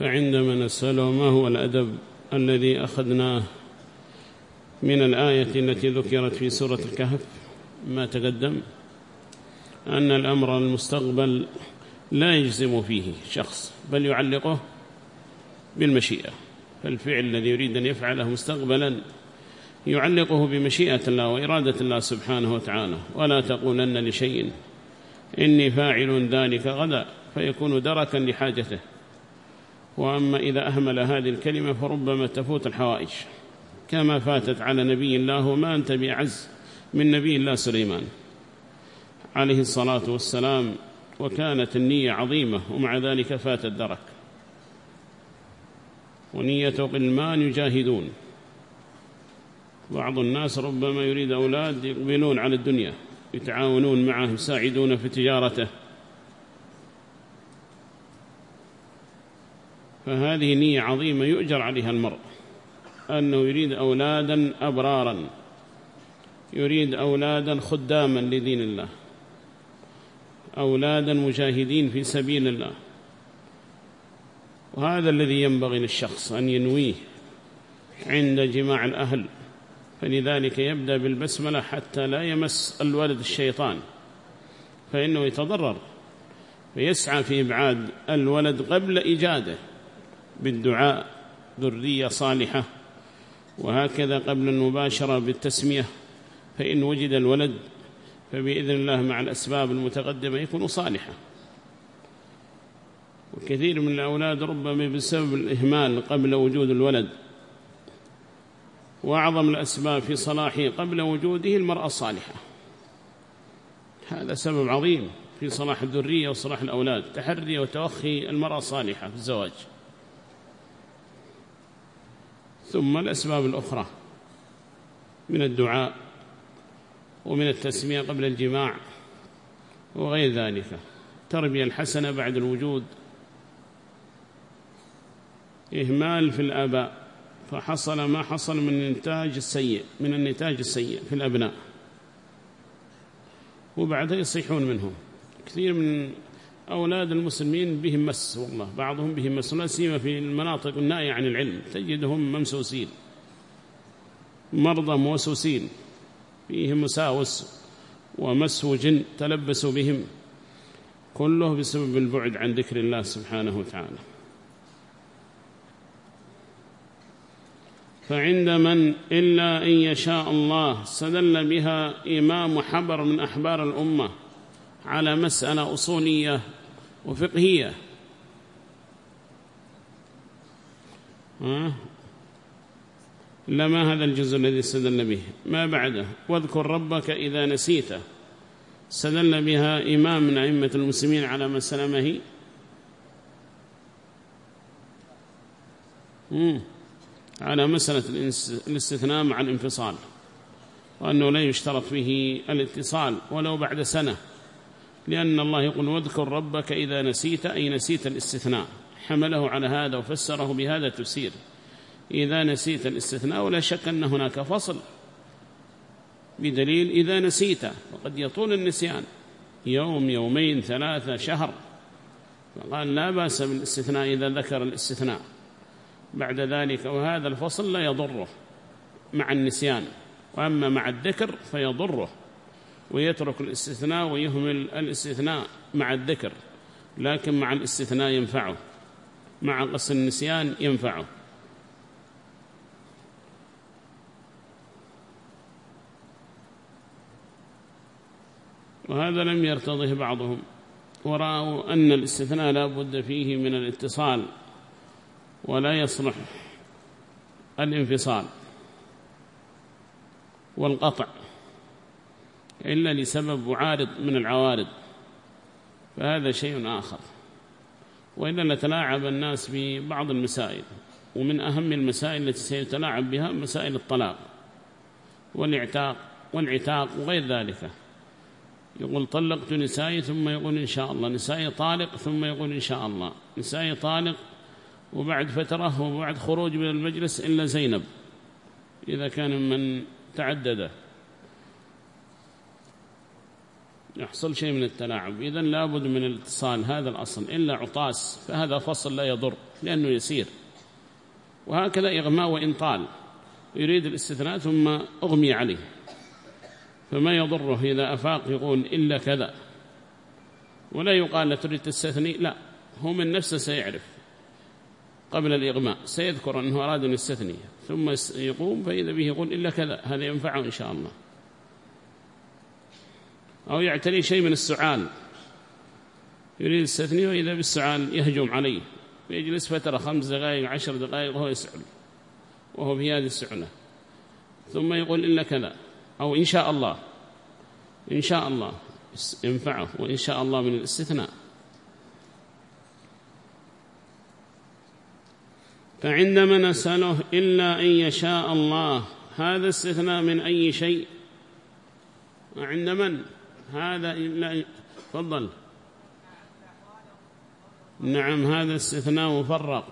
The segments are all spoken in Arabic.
فعندما نسأله ما هو الأدب الذي أخذناه من الآية التي ذكرت في سورة الكهف؟ ما تقدم؟ أن الأمر المستقبل لا يجزم فيه شخص بل يعلقه بالمشيئة. فالفعل الذي يريد أن يفعله مستقبلا يعلقه بمشيئة الله وإرادة الله سبحانه وتعالى. ولا تقولن لشيء إني فاعل ذلك غدا فيكون دركا لحاجته. وأما إذا أهمل هذه الكلمة فربما تفوت الحوائج. كما فاتت على نبي الله وما أنت بأعز من نبي الله سليمان. عليه الصلاة والسلام وكانت النية عظيمة ومع ذلك فات الدرك. ونية قلمان يجاهدون. بعض الناس ربما يريد أولاد يقبلون على الدنيا يتعاونون معه يساعدون في تجارته. فهذه نية عظيمة يؤجر عليها المرء أنه يريد أولادا أبرارا يريد أولادا خداما لدين الله أولادا مجاهدين في سبيل الله. وهذا الذي ينبغي للشخص أن ينويه عند جماع الأهل فلذلك يبدأ بالبسملة حتى لا يمس الولد الشيطان فإنه يتضرر فيسعى في إبعاد الولد قبل إيجاده. بالدعاء ذرية صالحة. وهكذا قبل المباشرة بالتسمية فإن وجد الولد فبإذن الله مع الأسباب المتقدمة يكون صالحا. وكثير من الأولاد ربما بسبب الإهمال قبل وجود الولد. وأعظم الأسباب في صلاحه قبل وجوده المرأة الصالحة. هذا سبب عظيم في صلاح الذرية وصلاح الأولاد تحري وتوخي المرأة الصالحة في الزواج. ثم الأسباب الأخرى من الدعاء ومن التسمية قبل الجماع وغير ذلك. تربية الحسنة بعد الوجود إهمال في الآباء فحصل ما حصل من النتاج السيء من النتاج السيء في الأبناء وبعدها يصيحون منهم. كثير من أولاد المسلمين بهم مس والله بعضهم بهم مس. لا سيما في المناطق النائية عن العلم. تجدهم ممسوسين. مرضى موسوسين. فيهم مساوس ومس جن تلبسوا بهم. كله بسبب البعد عن ذكر الله سبحانه وتعالى. فعند من إلا أن يشاء الله استدل بها إمام حبر من أحبار الأمة. على مسألة أصولية وفقهية. لما هذا الجزء الذي استدل به. ما بعده؟ واذكر ربك إذا نسيته استدل بها إمام من أئمة المسلمين على ما هي على مسألة الاستثناء مع الانفصال. وأنه لا يشترط فيه الاتصال ولو بعد سنة. لأن الله يقول واذكر ربك إذا نسيت أي نسيت الاستثناء. حمله على هذا وفسره بهذا تفسير إذا نسيت الاستثناء ولا شك أن هناك فصل. بدليل إذا نسيت وقد يطول النسيان. يوم يومين ثلاثة شهر. فقال لا بأس بالاستثناء إذا ذكر الاستثناء. بعد ذلك وهذا الفصل لا يضره مع النسيان. وأما مع الذكر فيضره. ويترك الاستثناء ويهمل الاستثناء مع الذكر لكن مع الاستثناء ينفعه مع قص النسيان ينفعه. وهذا لم يرتضه بعضهم ورأوا أن الاستثناء لا بد فيه من الاتصال ولا يصلح الانفصال والقطع. إلا لسبب عارض من العوارض فهذا شيء آخر. وإلا نتلاعب الناس ببعض المسائل ومن أهم المسائل التي سيتلاعب بها مسائل الطلاق والإعتاق والعتاق وغير ذلك. يقول طلقت نسائي ثم يقول إن شاء الله نسائي طالق ثم يقول إن شاء الله نسائي طالق وبعد فترة وبعد خروج من المجلس إلا زينب إذا كان من تعدد يحصل شيء من التلاعب. إذا لابد من الاتصال هذا الأصل. إلا عطاس فهذا فصل لا يضر لأنه يسير. وهكذا إغماء وإن طال. يريد الاستثناء ثم أغمي عليه. فما يضره إذا أفاق يقول إلا كذا. ولا يقال تريد تستثني لا. هو من نفسه سيعرف قبل الإغماء سيذكر أنه أراد أن يستثني. ثم يقوم فإذا به يقول إلا كذا. هذا ينفعه إن شاء الله. أو يعتري شيء من السعال. يريد الستني وإذا بالسعال يهجم عليه. ويجلس فترة خمس دقائق عشر دقائق وهو يسعل. وهو في هذه السعلة ثم يقول إلا كذا أو إن شاء الله. إن شاء الله. ينفعه وإن شاء الله من الاستثناء. فعندما نسأله إلا أن يشاء الله. هذا استثناء من أي شيء؟ عند من؟ هذا إلا تفضل. نعم هذا استثناء مفرق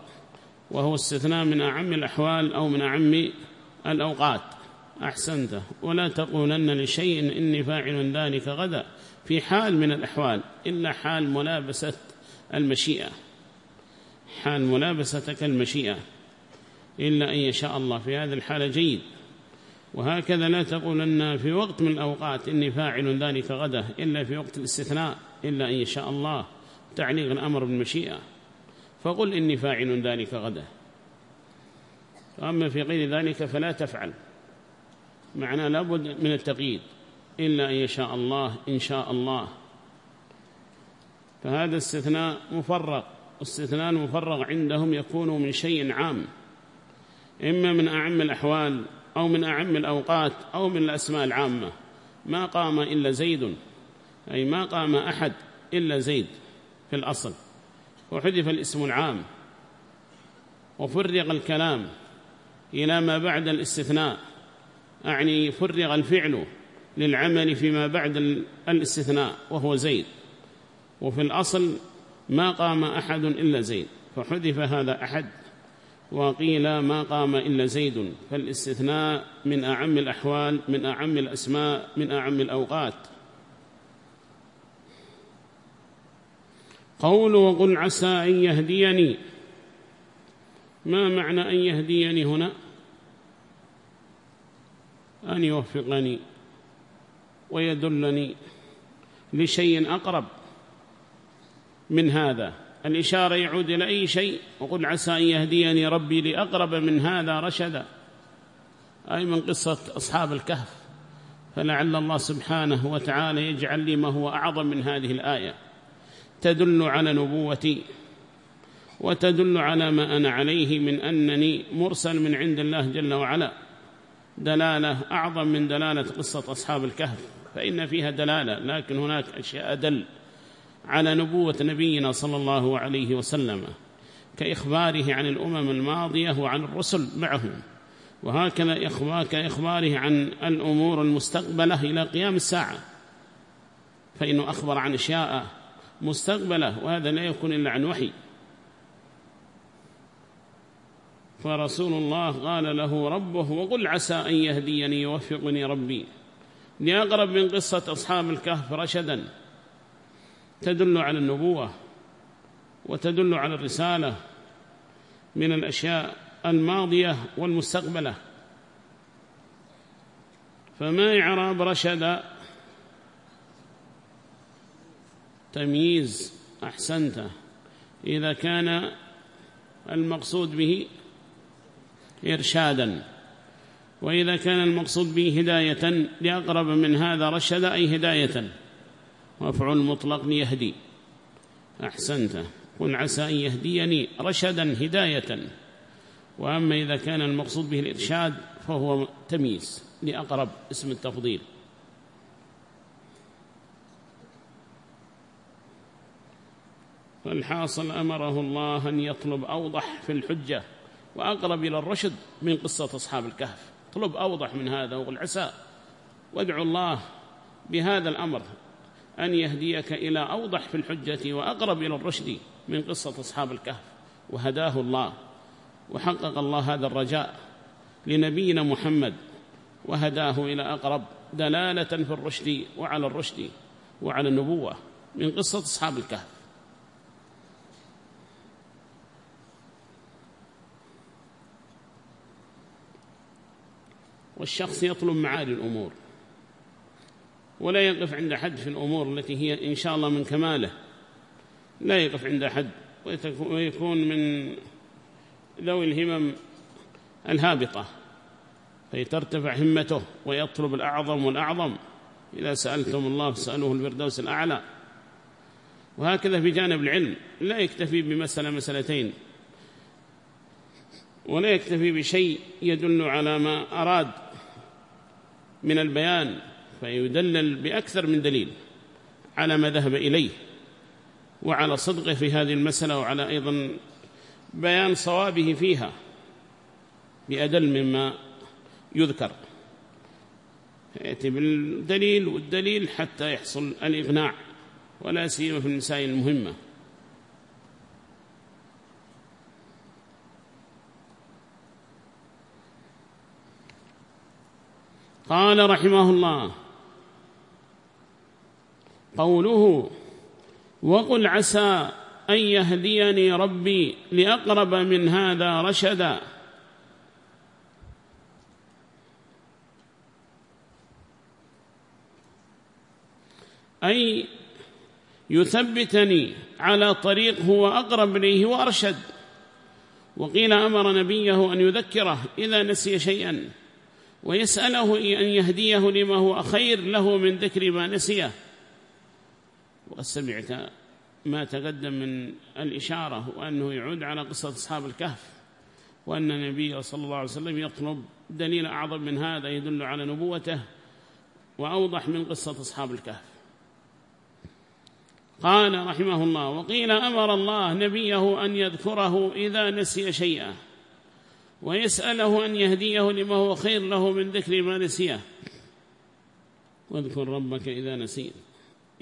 وهو استثناء من أعم الأحوال أو من أعم الأوقات. أحسنت. ولا تقولن لشيء إني فاعل ذلك غدا. في حال من الأحوال إلا حال ملابسة المشيئة. حال ملابستك المشيئة إلا أن يشاء الله. في هذه الحالة جيد. وهكذا لا تقولن في وقت من الأوقات إني فاعل ذلك غدا إلا في وقت الاستثناء إلا أن يشاء الله تعليق الأمر بالمشيئة. فقل إني فاعل ذلك غدا. وأما في غير ذلك فلا تفعل. معنى لابد من التقييد إلا أن يشاء الله إن شاء الله. فهذا استثناء مفرغ استثناء مفرغ عندهم يكون من شيء عام. إما من أعم الأحوال أو من أعم الأوقات أو من الأسماء العامة. ما قام إلا زيد أي ما قام أحد إلا زيد في الأصل. وحذف الاسم العام. وفرغ الكلام إلى ما بعد الاستثناء. أعني فرغ الفعل للعمل فيما بعد الاستثناء وهو زيد. وفي الأصل ما قام أحد إلا زيد فحذف هذا أحد. وقيل ما قام إلا زيد. فالاستثناء من أعم الأحوال من أعم الأسماء من أعم الأوقات. قول وقل عسى أن يهديني. ما معنى أن يهديني هنا؟ أن يوفقني ويدلني لشيء أقرب من هذا. الإشارة يعود إلى أي شيء؟ وقل عسى أن يهديني ربي لأقرب من هذا رشدا. أي من قصة أصحاب الكهف. فلعل الله سبحانه وتعالى يجعل لي ما هو أعظم من هذه الآية. تدل على نبوتي وتدل على ما أنا عليه من أنني مرسل من عند الله جل وعلا. دلالة أعظم من دلالة قصة أصحاب الكهف. فإن فيها دلالة لكن هناك أشياء أدل. على نبوة نبينا صلى الله عليه وسلم كإخباره عن الأمم الماضية وعن الرسل معه وهكذا كإخباره عن الأمور المستقبلة إلى قيام الساعة. فإنه أخبر عن أشياء مستقبلة وهذا لا يكون إلا عن وحي. فرسول الله قال له ربه وقل عسى أن يهديني يوفقني ربي. لأقرب من قصة أصحاب الكهف رشداً. تدل على النبوة وتدل على الرسالة من الأشياء الماضية والمستقبلة. فما إعراب رشد تمييز أحسنت إذا كان المقصود به إرشادا وإذا كان المقصود به هداية لأقرب من هذا رشد أي هداية. مفعول مطلق يهدي. أحسنت. قل عسى أن يهديني رشدا هداية. وأما إذا كان المقصود به الإرشاد فهو تمييز لأقرب اسم التفضيل. فالحاصل أمره الله أن يطلب أوضح في الحجة وأقرب إلى الرشد من قصة أصحاب الكهف. طلب أوضح من هذا وقل عسى. وادعو الله بهذا الأمر أن يهديك إلى أوضح في الحجة وأقرب إلى الرشد من قصة أصحاب الكهف. وهداه الله وحقق الله هذا الرجاء لنبينا محمد وهداه إلى أقرب دلالة في الرشد وعلى الرشد وعلى النبوة من قصة أصحاب الكهف. والشخص يطلب معالي الأمور. ولا يقف عند حد في الأمور التي هي إن شاء الله من كماله. لا يقف عند حد ويكون من ذوي الهمم الهابطة. فيترتفع همته ويطلب الأعظم والأعظم. إذا سألتم الله فسألوه الفردوس الأعلى. وهكذا في جانب العلم. لا يكتفي بمسألة مسألتين. ولا يكتفي بشيء يدل على ما أراد من البيان. فيدلل بأكثر من دليل على ما ذهب إليه وعلى صدقه في هذه المسألة وعلى أيضا بيان صوابه فيها بأدل مما يذكر. يأتي بالدليل والدليل حتى يحصل الإقناع ولا سيما في المسائل المهمة. قال رحمه الله قوله وقل عسى أن يهديني ربي لأقرب من هذا رشدا. أي يثبتني على طريق هو أقرب إليه وأرشد. وقيل أمر نبيه أن يذكره إذا نسي شيئا ويسأله أن يهديه لما هو خير له من ذكر ما نسيه. وقد سمعت ما تقدم من الإشارة وأنه يعود على قصة أصحاب الكهف وأن النبي صلى الله عليه وسلم يطلب دليل أعظم من هذا يدل على نبوته وأوضح من قصة أصحاب الكهف. قال رحمه الله وقيل أمر الله نبيه أن يذكره إذا نسي شيئا ويسأله أن يهديه لما هو خير له من ذكر ما نسيه. واذكر ربك إذا نسيت.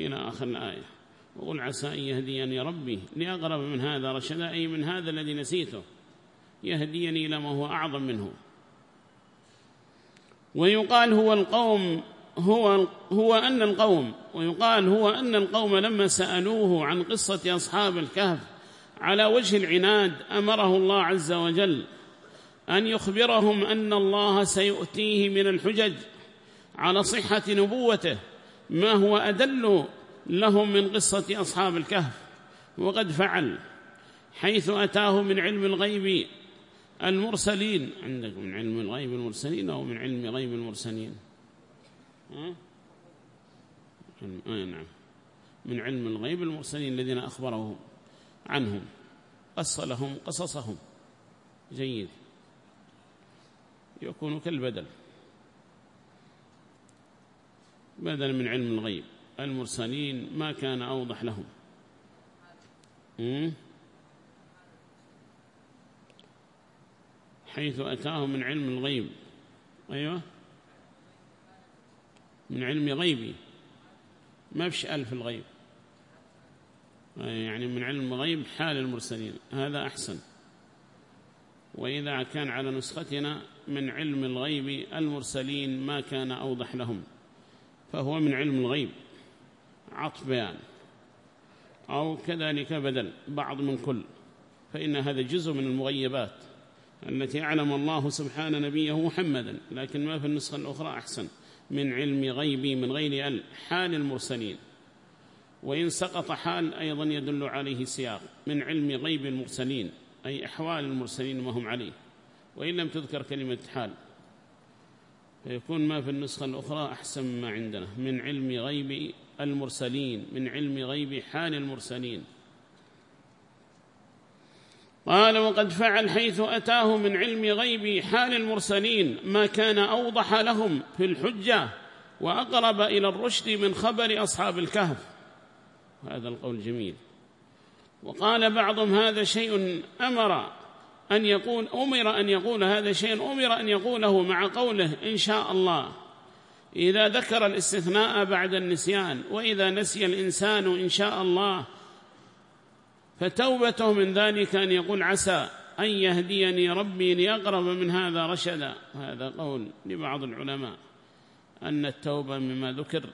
إلى آخر الآية. وقل عسى أن يهديني ربي. لأقرب من هذا رشدا أي من هذا الذي نسيته يهديني إلى ما هو أعظم منه. ويقال هو القوم هو, هو أن القوم ويقال هو أن القوم لما سألوه عن قصة أصحاب الكهف على وجه العناد أمره الله عز وجل أن يخبرهم أن الله سيؤتيه من الحجج على صحة نبوته. ما هو أدل لهم من قصة أصحاب الكهف؟ وقد فعل حيث أتاه من علم الغيب المرسلين. عندك من علم الغيب المرسلين أو من علم غيب المرسلين؟ ها؟ آه نعم. من علم الغيب المرسلين الذين أخبرهم عنهم قص لهم قصصهم. جيد. يكون كالبدل. بدل من علم الغيب. المرسلين ما كان أوضح لهم. حيث أتاهم من علم الغيب. أيوة. من علم غيبي. ما فيش ألف الغيب. يعني من علم غيب حال المرسلين. هذا أحسن. وإذا كان على نسختنا من علم الغيب المرسلين ما كان أوضح لهم. فهو من علم الغيب عطف بيان. أو كذلك بدل بعض من كل. فإن هذا جزء من المغيبات التي أعلم الله سبحانه نبيه محمدا. لكن ما في النسخة الأخرى أحسن. من علم غيبي من غير ال حال المرسلين. وإن سقط حال أيضا يدل عليه سياق. من علم غيب المرسلين أي أحوال المرسلين ما هم عليه. وإن لم تذكر كلمة حال. فيكون ما في النسخة الأخرى أحسن ما عندنا. من علم غيب المرسلين من علم غيب حال المرسلين. قال وقد فعل حيث أتاه من علم غيب حال المرسلين ما كان أوضح لهم في الحجة وأقرب إلى الرشد من خبر أصحاب الكهف. هذا القول جميل. وقال بعضهم هذا شيء أمر أن يقول أمر أن يقول هذا شيء أمر أن يقوله مع قوله إن شاء الله. إذا ذكر الاستثناء بعد النسيان وإذا نسي الإنسان إن شاء الله فتوبته من ذلك أن يقول عسى أن يهديني ربي ليقرب من هذا رشدا. هذا قول لبعض العلماء أن التوبة مما ذكر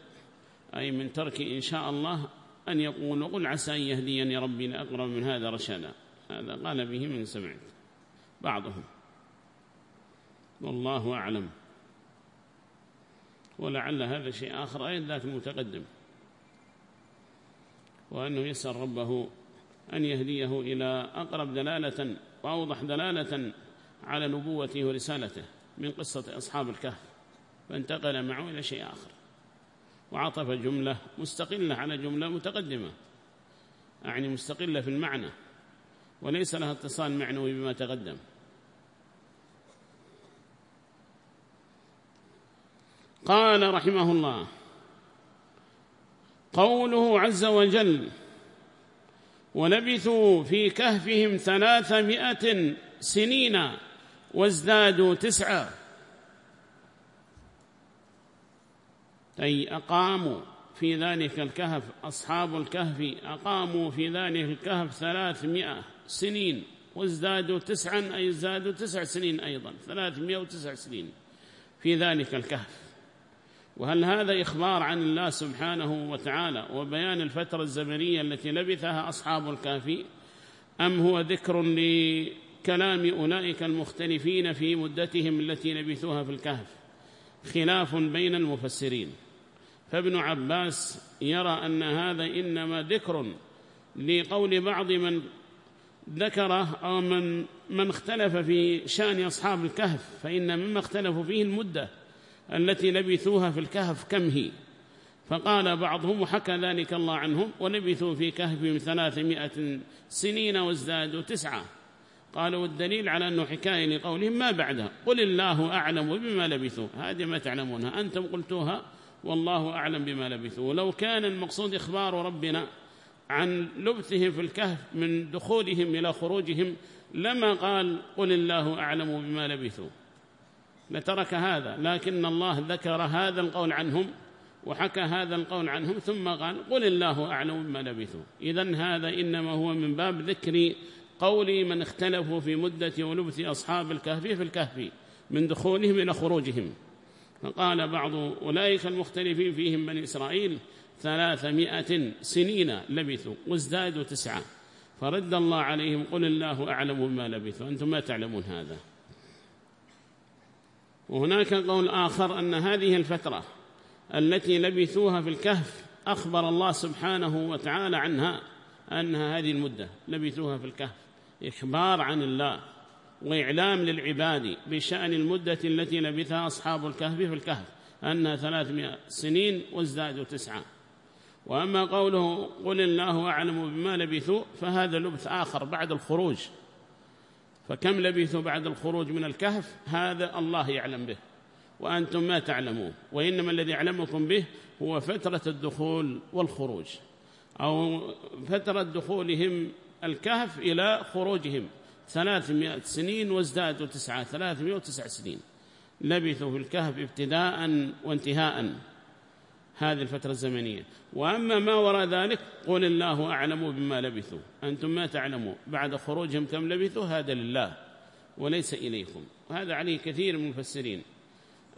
أي من ترك إن شاء الله أن يقول وقل عسى أن يهديني ربي لأقرب من هذا رشدا. هذا قال به من سمعت بعضهم. والله أعلم. ولعل هذا شيء آخر أيضا ذاك المتقدم وأنه يسأل ربه أن يهديه إلى أقرب دلالة وأوضح دلالة على نبوته ورسالته من قصة أصحاب الكهف فانتقل معه إلى شيء آخر. وعطف جملة مستقلة على جملة متقدمة. يعني مستقلة في المعنى. وليس لها اتصال معنوي بما تقدم. قال رحمه الله قوله عز وجل ولبثوا في كهفهم ثلاثمائة سنين وازدادوا تسعة أي أقاموا في ذلك الكهف أصحاب الكهف أقاموا في ذلك الكهف ثلاثمائة. سنين وازدادوا تسعا أي ازدادوا تسع سنين أيضا ثلاثمائة وتسع سنين في ذلك الكهف. وهل هذا إخبار عن الله سبحانه وتعالى وبيان الفترة الزمنية التي لبثها أصحاب الكافي أم هو ذكر لكلام أولئك المختلفين في مدتهم التي لبثوها في الكهف؟ خلاف بين المفسرين. فابن عباس يرى أن هذا إنما ذكر لقول بعض من ذكره أو من, من اختلف في شأن أصحاب الكهف فإن مما اختلفوا فيه المدة التي لبثوها في الكهف كم هي؟ فقال بعضهم وحكى ذلك الله عنهم ولبثوا في كهفهم ثلاثمائة سنين وازدادوا تسعة. قالوا والدليل على أنه حكاية لقولهم ما بعدها. قل الله أعلم بما لبثوا. هذه ما تعلمونها أنتم قلتوها والله أعلم بما لبثوا. ولو كان المقصود إخبار ربنا عن لبثهم في الكهف من دخولهم إلى خروجهم لما قال قل الله أعلم بما لبثوا. لترك هذا لكن الله ذكر هذا القول عنهم وحكى هذا القول عنهم ثم قال قل الله أعلم بما لبثوا. إذن هذا إنما هو من باب ذكر قول من اختلفوا في مدة ولبث أصحاب الكهف في الكهف من دخولهم إلى خروجهم. فقال بعض أولئك المختلفين فيهم بني إسرائيل ثلاثمائة سنين لبثوا وازدادوا تسعة. فرد الله عليهم قل الله أعلم بما لبثوا. أنتم ما تعلمون هذا. وهناك قول آخر أن هذه الفترة التي لبثوها في الكهف أخبر الله سبحانه وتعالى عنها أنها هذه المدة لبثوها في الكهف. إخبار عن الله وإعلام للعباد بشأن المدة التي لبثها أصحاب الكهف في الكهف أنها ثلاثمائة سنين وازدادوا تسعة. وأما قوله قل الله أعلم بما لبثوا فهذا لبث آخر بعد الخروج. فكم لبثوا بعد الخروج من الكهف؟ هذا الله يعلم به وأنتم ما تعلمون وإنما الذي يعلمكم به هو فترة الدخول والخروج أو فترة دخولهم الكهف إلى خروجهم. ثلاثمائة سنين وازدادوا تسعة ثلاثمائة وتسع سنين. لبثوا في الكهف ابتداء وانتهاء. هذه الفترة الزمنية. وأما ما وراء ذلك قل الله أعلم بما لبثوا. أنتم ما تعلموا بعد خروجهم كم لبثوا؟ هذا لله وليس إليكم. وهذا عليه كثير من المفسرين.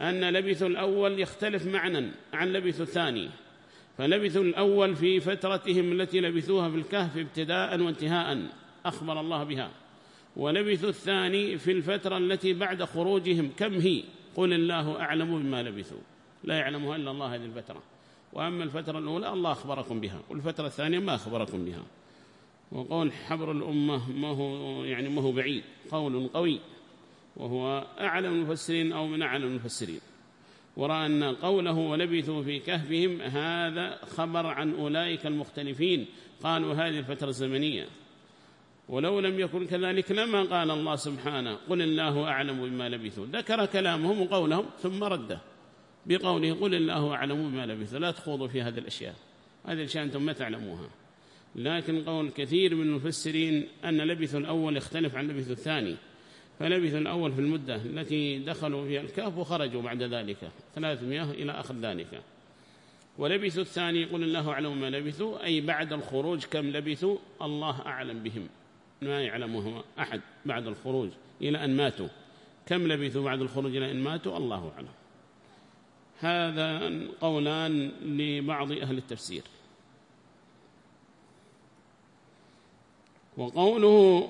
أن لبثوا الأول يختلف معنى عن لبثوا الثاني. فلبثوا الأول في فترتهم التي لبثوها في الكهف ابتداء وانتهاء أخبر الله بها. ولبثوا الثاني في الفترة التي بعد خروجهم كم هي؟ قل الله أعلم بما لبثوا. لا يعلمها إلا الله هذه الفترة. وأما الفترة الأولى الله أخبركم بها والفترة الثانية ما أخبركم بها. وقول حبر الأمة ما هو يعني ما هو بعيد قول قوي وهو أعلم المفسرين أو من أعلم المفسرين. ورأى أن قوله ولبثوا في كهفهم هذا خبر عن أولئك المختلفين. قالوا هذه الفترة الزمنية. ولو لم يكن كذلك لما قال الله سبحانه قل الله أعلم بما لبثوا. ذكر كلامهم وقولهم ثم رده. بقوله قل الله أعلم بما لبث لا تخوضوا في هذه الأشياء. هذه الأشياء أنتم ما تعلموها. لكن قول كثير من المفسرين أن لبث الأول يختلف عن لبث الثاني. فلبث الأول في المدة التي دخلوا فيها الكهف وخرجوا بعد ذلك ثلاثمائة إلى آخر ذلك. ولبث الثاني قل الله أعلم ما لبثوا أي بعد الخروج كم لبثوا؟ الله أعلم بهم. ما يعلمهم أحد بعد الخروج إلى أن ماتوا. كم لبثوا بعد الخروج إلى أن ماتوا؟ الله أعلم. هذا قولان لبعض أهل التفسير. وقوله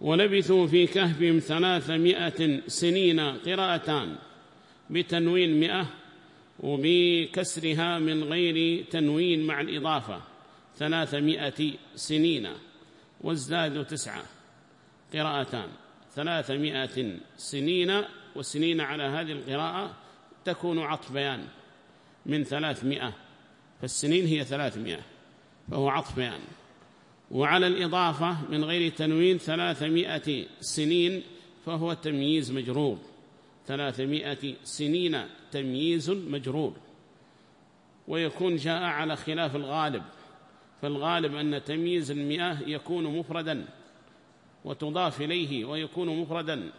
ولبثوا في كهفهم ثلاثمائة سنين قراءتان بتنوين مئة وبكسرها من غير تنوين مع الإضافة ثلاثمائة سنين وازدادوا تسعة قراءتان. ثلاثمائة سنين والسنين على هذه القراءة تكون عطف بيان من ثلاثمائة فالسنين هي ثلاثمائة فهو عطف بيان. وعلى الإضافة من غير تنوين ثلاثمائة سنين فهو تمييز مجرور. ثلاثمائة سنين تمييز مجرور. ويكون جاء على خلاف الغالب فالغالب أن تمييز المئة يكون مفردا وتضاف إليه ويكون مفردا.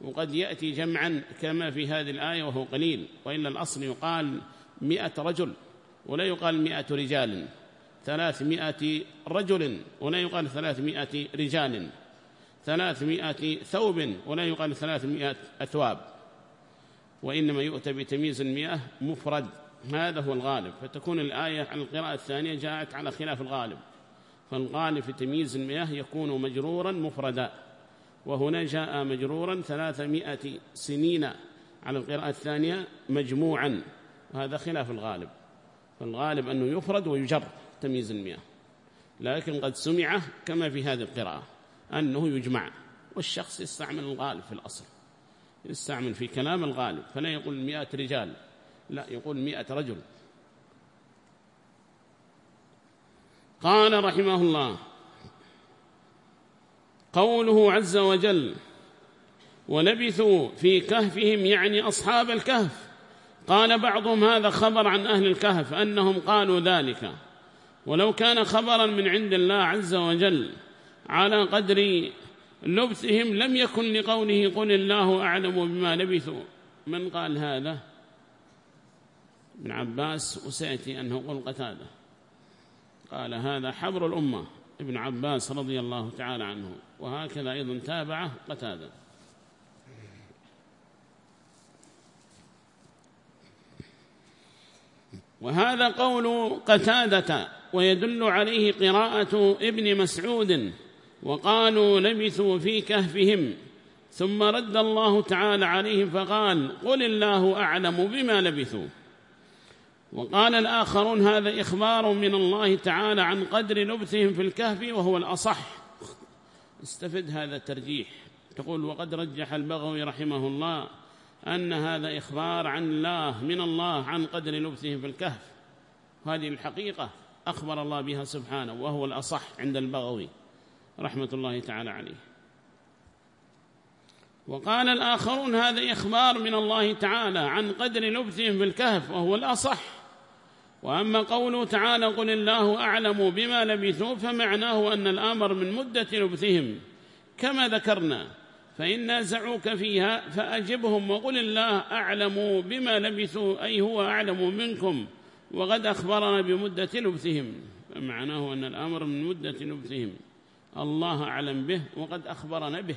وقد يأتي جمعا كما في هذه الآية وهو قليل وإلا الأصل يقال مئة رجل ولا يقال مئة رجال. ثلاثمائة رجل ولا يقال ثلاثمائة رجال. ثلاثمائة ثوب ولا يقال ثلاثمائة أثواب. وإنما يؤتى بتمييز المئة مفرد. هذا هو الغالب. فتكون الآية على القراءة الثانية جاءت على خلاف الغالب. فالغالب في تمييز المياه يكون مجرورا مفردا. وهنا جاء مجرورا ثلاثمائة سنين على القراءة الثانية مجموعا. وهذا خلاف الغالب. فالغالب أنه يفرد ويجر تمييز المياه. لكن قد سمع كما في هذه القراءة أنه يجمع والشخص يستعمل الغالب في الأصل. يستعمل في كلام الغالب. فلا يقول مئة رجال لا يقول مئة رجل. قال رحمه الله قوله عز وجل ولبثوا في كهفهم يعني أصحاب الكهف. قال بعضهم هذا خبر عن أهل الكهف أنهم قالوا ذلك. ولو كان خبرا من عند الله عز وجل على قدر لبثهم لم يكن لقوله قل الله أعلم بما لبثوا. من قال هذا؟ ابن عباس وسيأتي أنه قل قتادة. قال هذا حبر الأمة. ابن عباس رضي الله تعالى عنه وهكذا أيضا تابعه قتادة. وهذا قول قتادة ويدل عليه قراءة ابن مسعود وقالوا لبثوا في كهفهم ثم رد الله تعالى عليهم فقال قل الله أعلم بما لبثوا. وقال الآخرون هذا إخبار من الله تعالى عن قدر لبثهم في الكهف وهو الأصح. استفد هذا الترجيح. تقول وقد رجح البغوي رحمه الله أن هذا إخبار عن الله من الله عن قدر لبثهم في الكهف. هذه الحقيقة أخبر الله بها سبحانه وهو الأصح عند البغوي رحمة الله تعالى عليه. وقال الآخرون هذا إخبار من الله تعالى عن قدر لبثهم في الكهف وهو الأصح. وأما قوله تعالى قل الله أعلم بما لبثوا فمعناه أن الأمر من مدة لبثهم كما ذكرنا فإن نازعوك فيها فأجبهم وقل الله أعلم بما لبثوا أي هو أعلم منكم وقد أخبرنا بمدة لبثهم فمعناه أن الأمر من مدة لبثهم الله أعلم به وقد أخبرنا به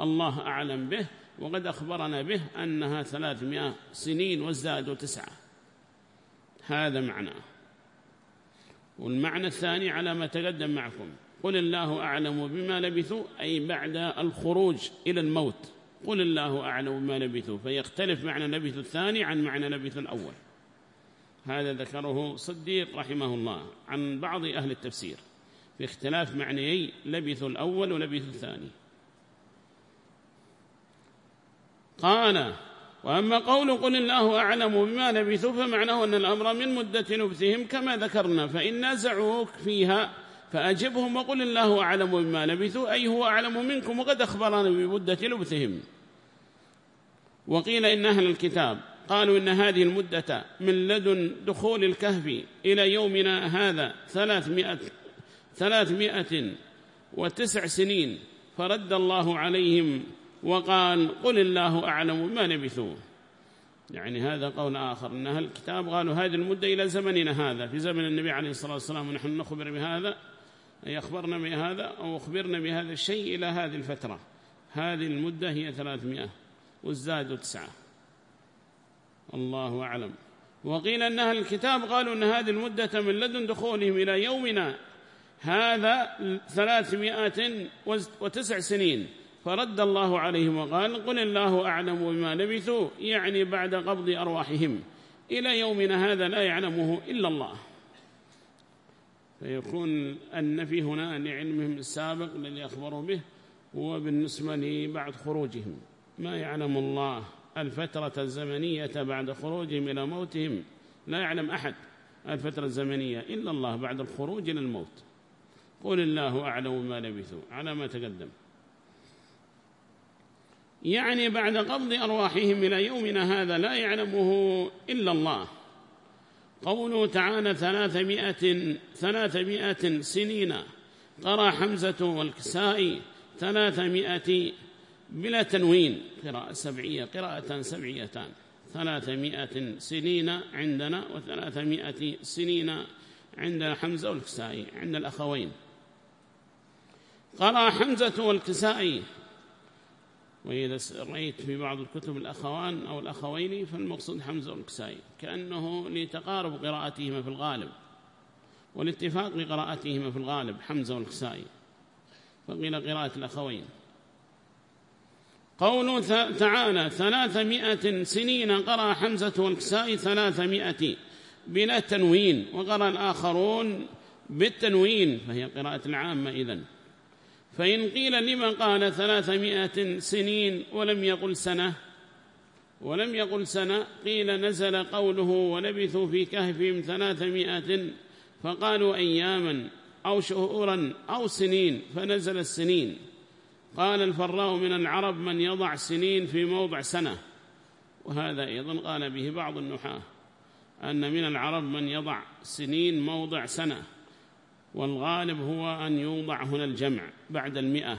الله أعلم به وقد أخبرنا به أنها ثلاثمائة سنين وازدادوا تسعة هذا معناه. والمعنى الثاني على ما تقدم معكم. قل الله أعلم بما لبثوا أي بعد الخروج إلى الموت. قل الله أعلم بما لبثوا فيختلف معنى لبث الثاني عن معنى لبث الأول. هذا ذكره صديق رحمه الله عن بعض أهل التفسير. في اختلاف معنيي لبث الأول ولبث الثاني. قال وأما قول قل الله أعلم بما لبثوا فمعناه أن الأمر من مدة لبثهم كما ذكرنا فإن نزعوك فيها فأجبهم وقل الله أعلم بما لبثوا أي هو أعلم منكم وقد أخبرنا بمدة لبثهم. وقيل إن أهل الكتاب قالوا إن هذه المدة من لدن دخول الكهف إلى يومنا هذا ثلاثمائة, ثلاثمائة وتسع سنين فرد الله عليهم وقال قل الله أعلم بما لبثوا. يعني هذا قول آخر أن أهل الكتاب قالوا هذه المدة إلى زمننا هذا في زمن النبي عليه الصلاة والسلام ونحن نخبر بهذا أي أخبرنا بهذا أو أخبرنا بهذا الشيء إلى هذه الفترة. هذه المدة هي ثلاثمائة والزاد تسعة. الله أعلم. وقيل أن أهل الكتاب قالوا أن هذه المدة من لدن دخولهم إلى يومنا هذا ثلاثمائة وتسع سنين. فرد الله عليهم وقال قل الله أعلم بما لبثوا يعني بعد قبض أرواحهم. إلى يومنا هذا لا يعلمه إلا الله. فيكون النفي هنا لعلمهم السابق الذي أخبروا به هو بالنسبة لبعد خروجهم. ما يعلم الله الفترة الزمنية بعد خروجهم إلى موتهم؟ لا يعلم أحد الفترة الزمنية إلا الله بعد الخروج إلى الموت. قل الله أعلم ما لبثوا. على ما تقدم. يعني بعد قبض أرواحهم إلى يومنا هذا لا يعلمه إلا الله. قوله تعالى ثلاثمائة, ثلاثمائة سنين. قرى حمزة والكسائي ثلاثمائة بلا تنوين. قراءة سبعية قراءة سبعيتان ثلاثمائة سنين عندنا وثلاثمائة سنين عند حمزة والكسائي عند الأخوين. قرأ حمزة والكسائي وإذا رأيت في بعض الكتب الأخوان أو الأخوين فالمقصود حمزة والكسائي كأنه لتقارب قراءتهما في الغالب والاتفاق بقراءتهما في الغالب حمزة والكسائي فقيل قراءة الأخوين. قوله تعالى ثلاثمائة سنين قرأ حمزة والكسائي ثلاثمائة بلا تنوين وقرأ الآخرون بالتنوين فهي قراءة العامة إذن. فإن قيل لما قال ثلاثمائة سنين ولم يقل سنة ولم يقل سنة قيل نزل قوله ولبثوا في كهفهم ثلاثمائة فقالوا أياما أو شهورا أو سنين فنزل السنين. قال الفراء من العرب من يضع سنين في موضع سنة. وهذا أيضا قال به بعض النحاة أن من العرب من يضع سنين موضع سنة. والغالب هو أن يوضع هنا الجمع بعد المئة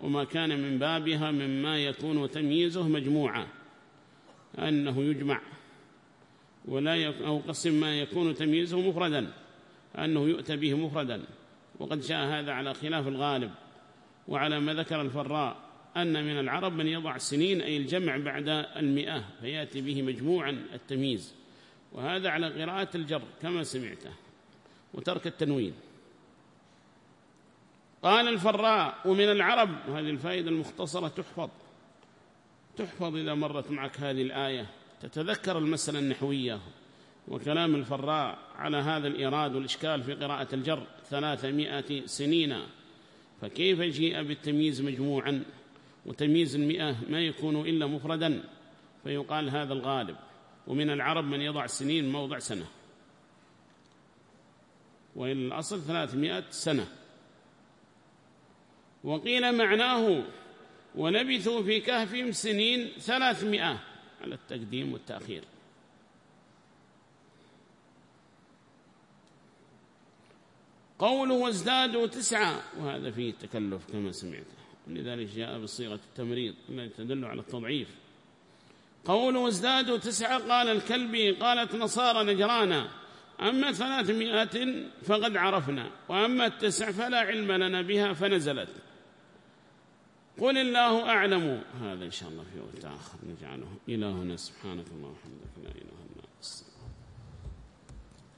وما كان من بابها مما يكون تمييزه مجموعة أنه يجمع ولا يك أو قسم ما يكون تمييزه مفردا أنه يؤتى به مفردا. وقد جاء هذا على خلاف الغالب. وعلى ما ذكر الفراء أن من العرب من يضع سنين أي الجمع بعد المئة فيأتي به مجموعا التمييز. وهذا على قراءة الجر كما سمعته وترك التنوين. قال الفراء ومن العرب وهذه الفائدة المختصرة تحفظ. تحفظ إذا مرت معك هذه الآية. تتذكر المسألة النحوية. وكلام الفراء على هذا الإراد والإشكال في قراءة الجر ثلاثمائة سنين. فكيف جيء بالتمييز مجموعا؟ وتمييز المئة ما يكون إلا مفردا. فيقال هذا الغالب. ومن العرب من يضع سنين موضع سنة. وإن الأصل ثلاثمائة سنة. وقيل معناه ولبثوا في كهفهم سنين ثلاثمائة على التقديم والتأخير. قوله وازدادوا تسعة وهذا فيه تكلف كما سمعت. لذلك جاء بصيغة التمريض التي تدل على التضعيف. قوله وازدادوا تسعة قال الكلبي قالت نصارى نجرانا أما ثلاثمائة فقد عرفنا وأما التسع فلا علم لنا بها فنزلت. قل الله أعلم. هذا إن شاء الله في وقت آخر. نجعله إلهنا سبحانك اللهم وبحمدك لا إله